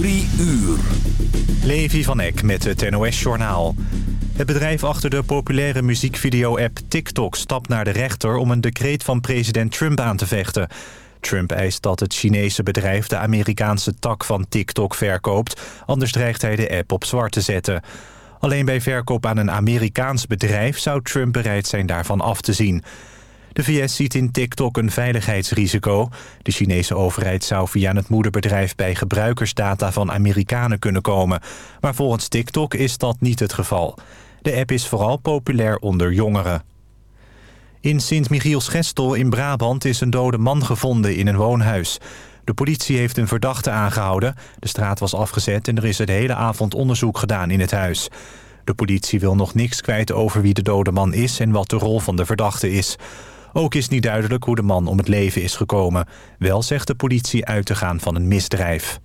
Drie uur. Levi van Eck met het NOS-journaal. Het bedrijf achter de populaire muziekvideo-app TikTok stapt naar de rechter... om een decreet van president Trump aan te vechten. Trump eist dat het Chinese bedrijf de Amerikaanse tak van TikTok verkoopt... anders dreigt hij de app op zwart te zetten. Alleen bij verkoop aan een Amerikaans bedrijf zou Trump bereid zijn daarvan af te zien... De VS ziet in TikTok een veiligheidsrisico. De Chinese overheid zou via het moederbedrijf bij gebruikersdata van Amerikanen kunnen komen. Maar volgens TikTok is dat niet het geval. De app is vooral populair onder jongeren. In Sint-Michiels-Gestel in Brabant is een dode man gevonden in een woonhuis. De politie heeft een verdachte aangehouden. De straat was afgezet en er is de hele avond onderzoek gedaan in het huis. De politie wil nog niks kwijt over wie de dode man is en wat de rol van de verdachte is. Ook is niet duidelijk hoe de man om het leven is gekomen. Wel zegt de politie uit te gaan van een misdrijf.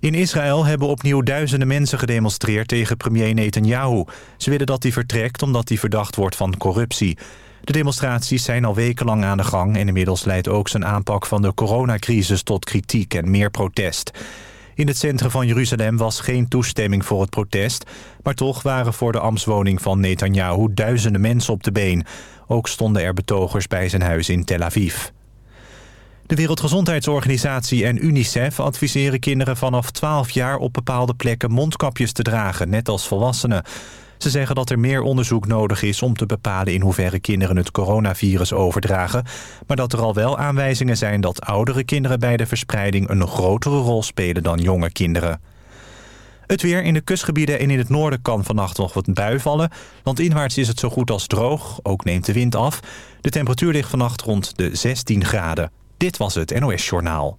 In Israël hebben opnieuw duizenden mensen gedemonstreerd tegen premier Netanyahu. Ze willen dat hij vertrekt omdat hij verdacht wordt van corruptie. De demonstraties zijn al wekenlang aan de gang... en inmiddels leidt ook zijn aanpak van de coronacrisis tot kritiek en meer protest. In het centrum van Jeruzalem was geen toestemming voor het protest... maar toch waren voor de ambtswoning van Netanyahu duizenden mensen op de been. Ook stonden er betogers bij zijn huis in Tel Aviv. De Wereldgezondheidsorganisatie en UNICEF adviseren kinderen vanaf 12 jaar op bepaalde plekken mondkapjes te dragen, net als volwassenen. Ze zeggen dat er meer onderzoek nodig is om te bepalen in hoeverre kinderen het coronavirus overdragen, maar dat er al wel aanwijzingen zijn dat oudere kinderen bij de verspreiding een grotere rol spelen dan jonge kinderen. Het weer in de kustgebieden en in het noorden kan vannacht nog wat bui vallen. Want inwaarts is het zo goed als droog. Ook neemt de wind af. De temperatuur ligt vannacht rond de 16 graden. Dit was het NOS Journaal.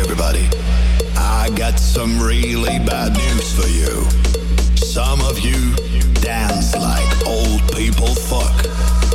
everybody. I got some really bad news for you. Some of you dance like old people fuck.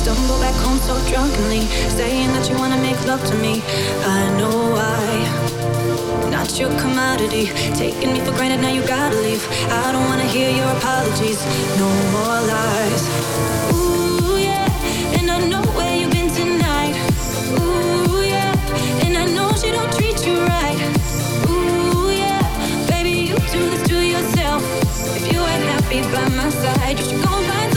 Stumble back home so drunkenly, saying that you wanna make love to me. I know why. Not your commodity, taking me for granted. Now you gotta leave. I don't wanna hear your apologies. No more lies. Ooh yeah, and I know where you've been tonight. Ooh yeah, and I know she don't treat you right. Ooh yeah, baby you do this to yourself. If you ain't happy by my side, you should go find.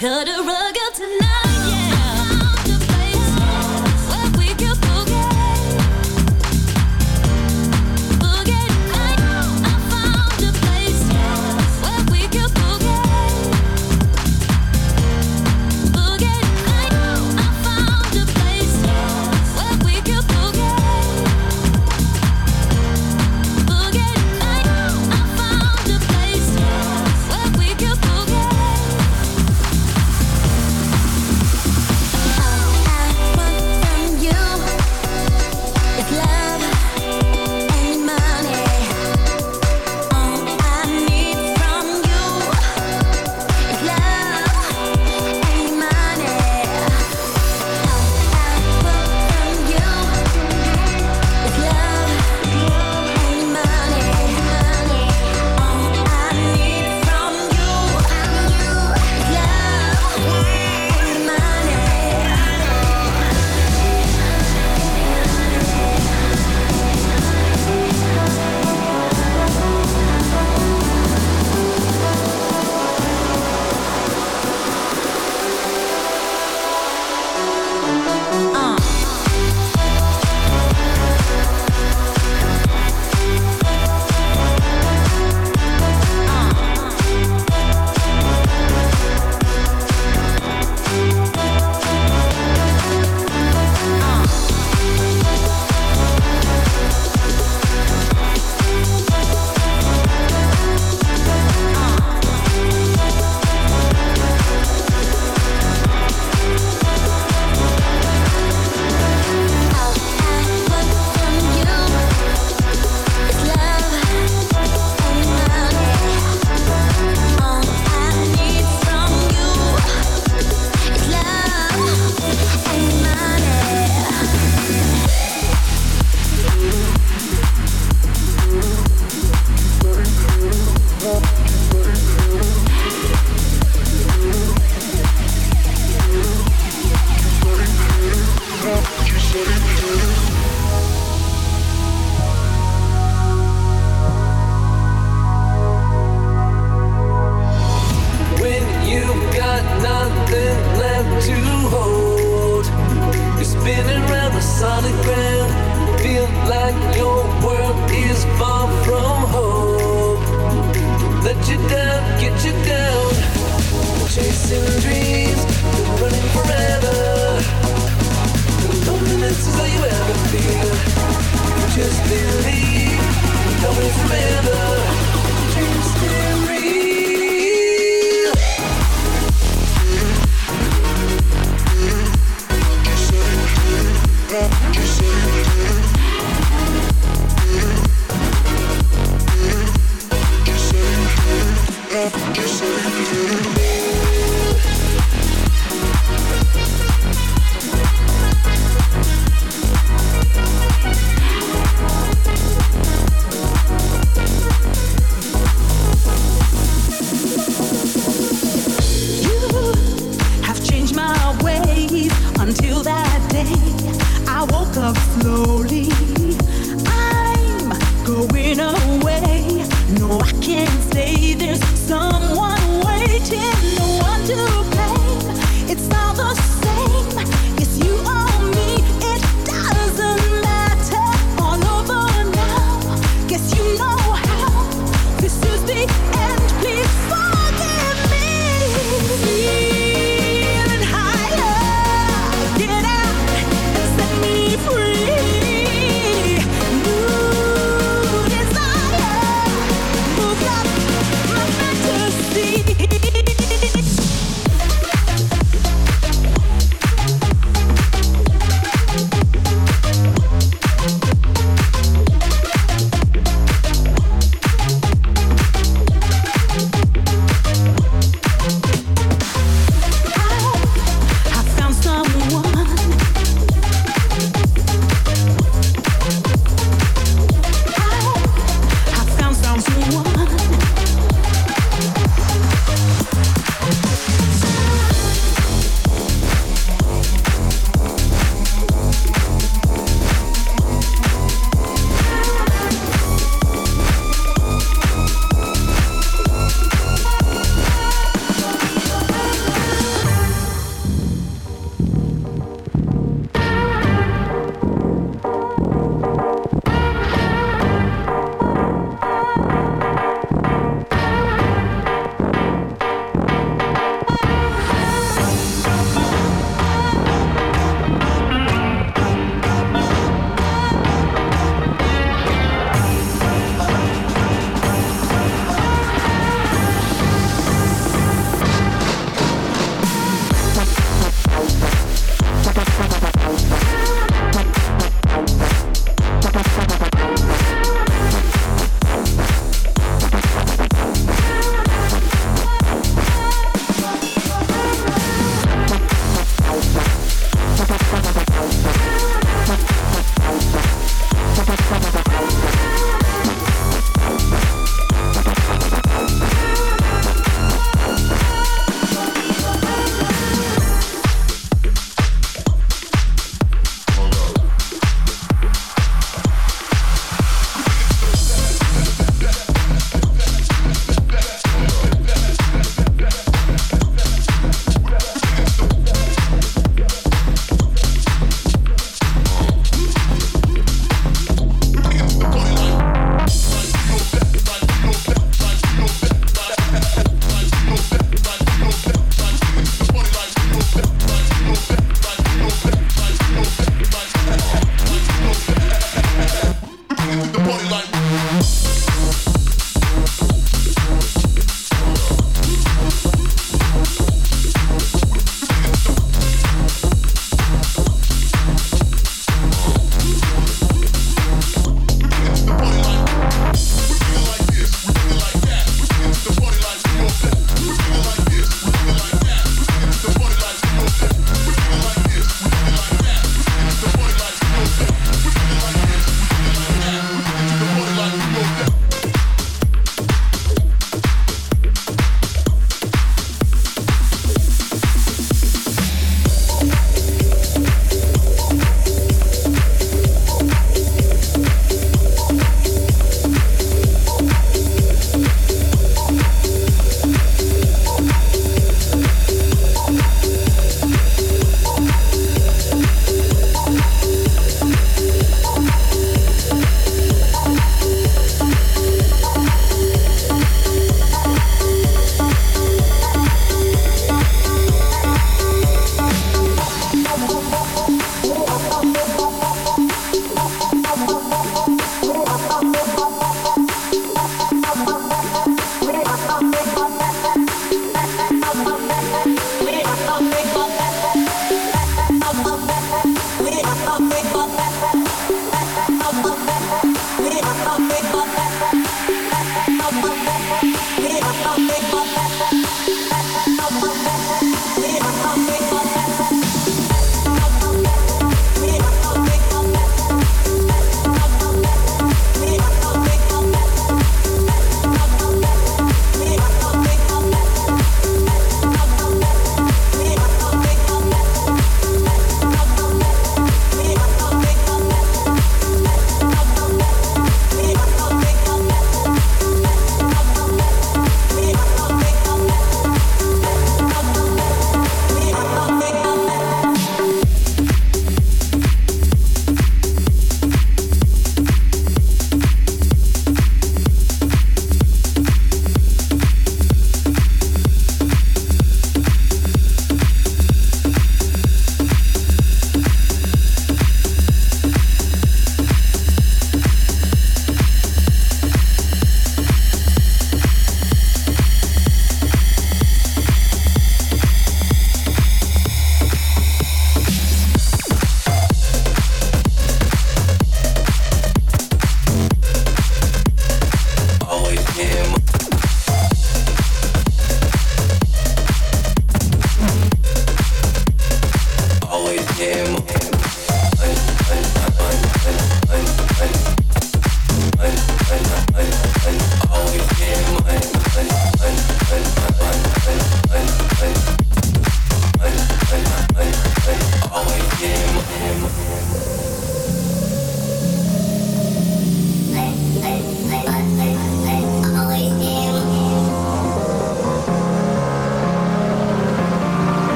Cut a rug.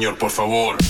Señor, por favor.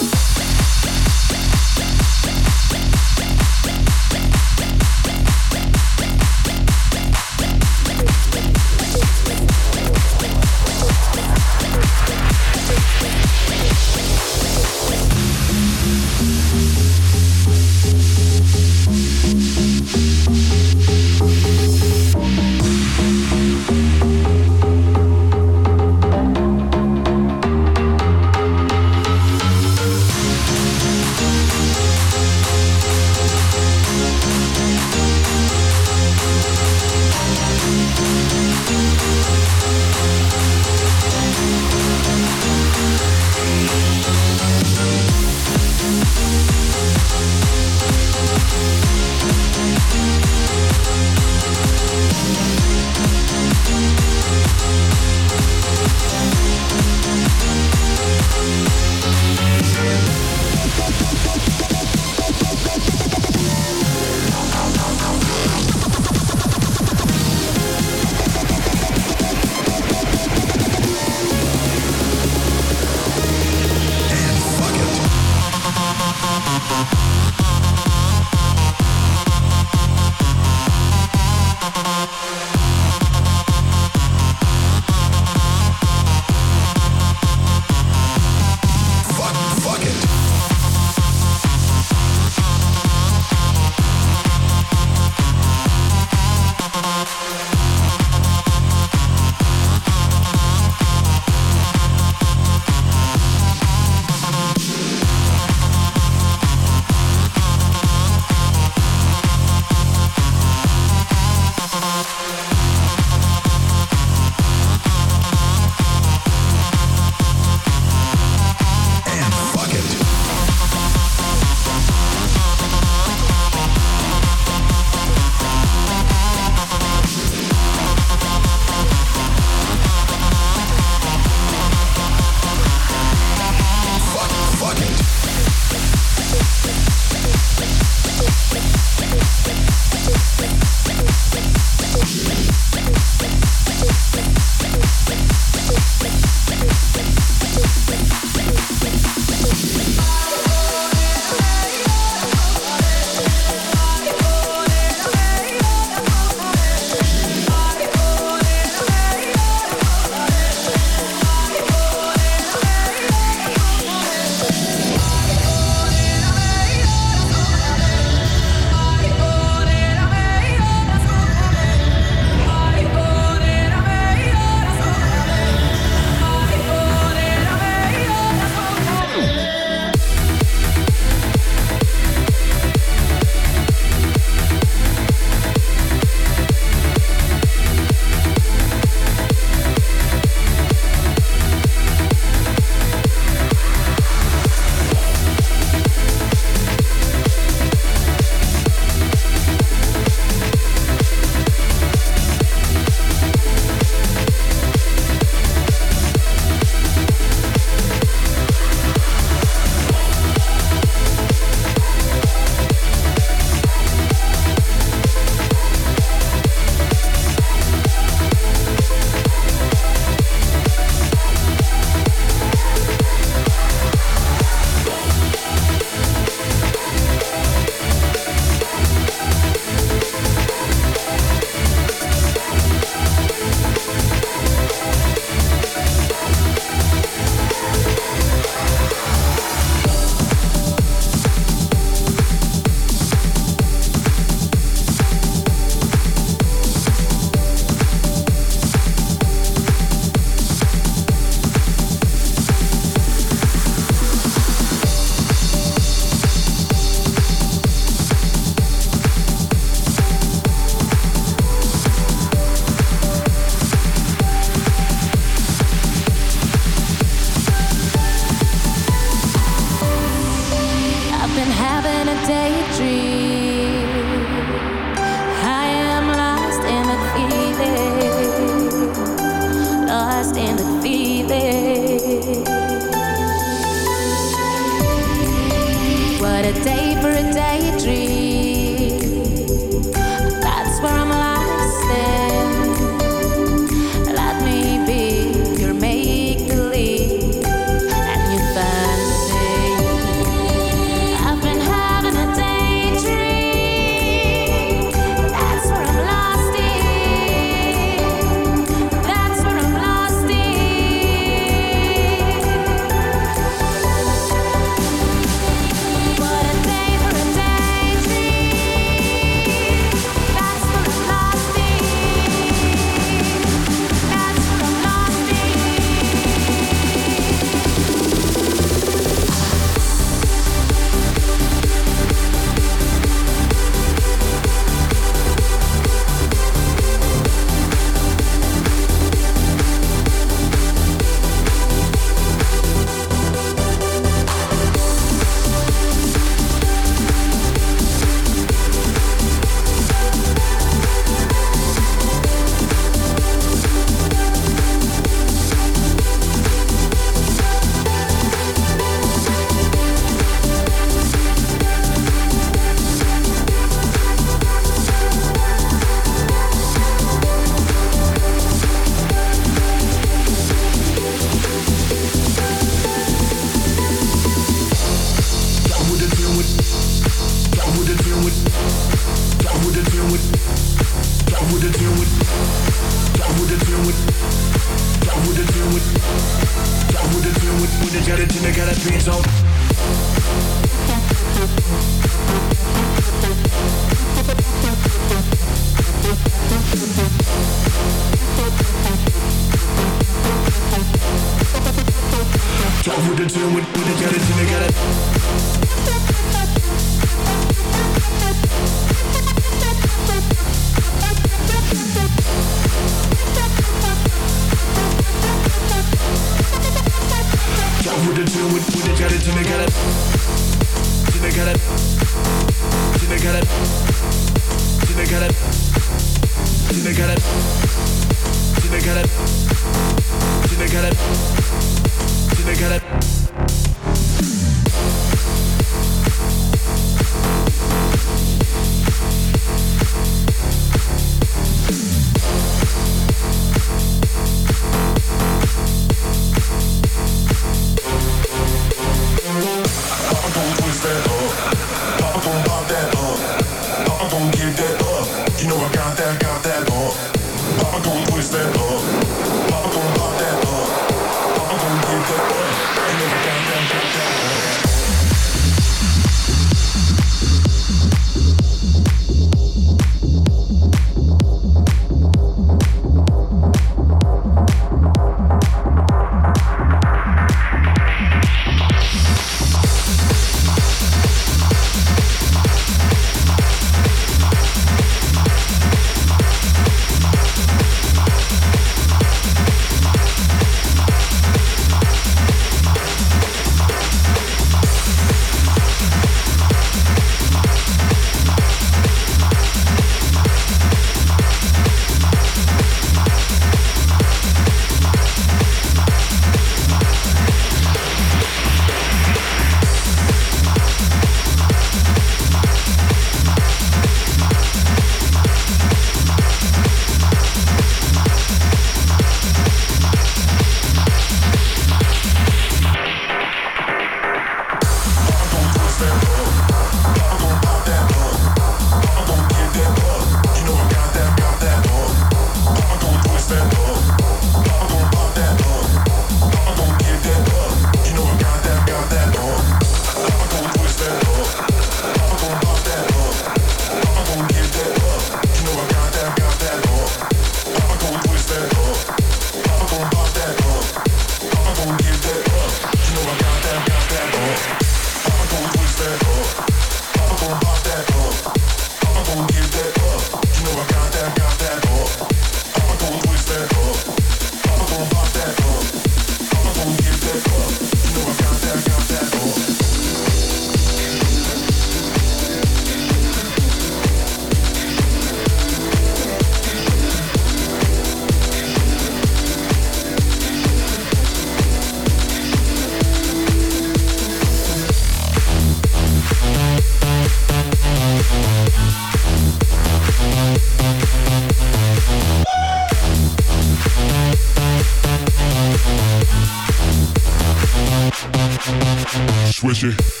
Swish it.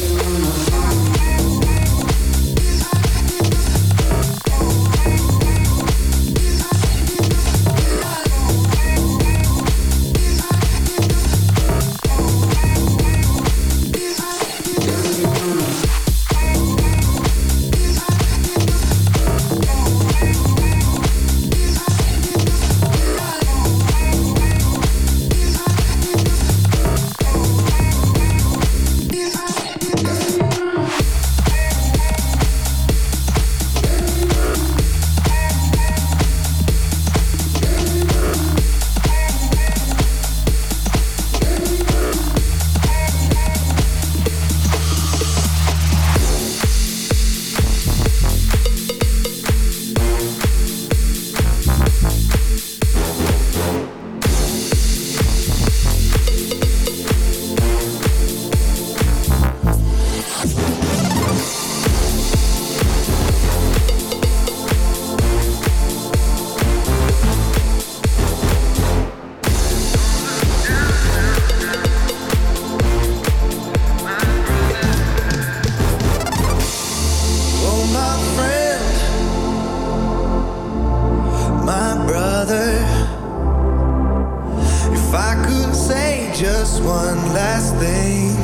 just one last thing,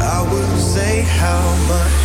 I will say how much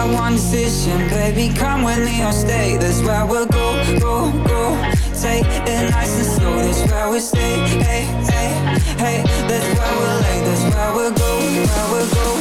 Got one decision, baby, come with me or stay. That's where we'll go, go, go. Take it nice and slow, that's where we stay. Hey, hey, hey, that's where we'll lay. That's where we'll go, where we'll go,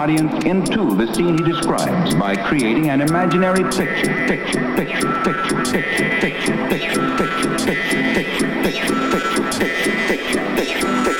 audience into the scene he describes by creating an imaginary picture, picture, picture, picture, picture, picture, picture, picture, picture, picture, picture, picture, picture, picture, picture, picture,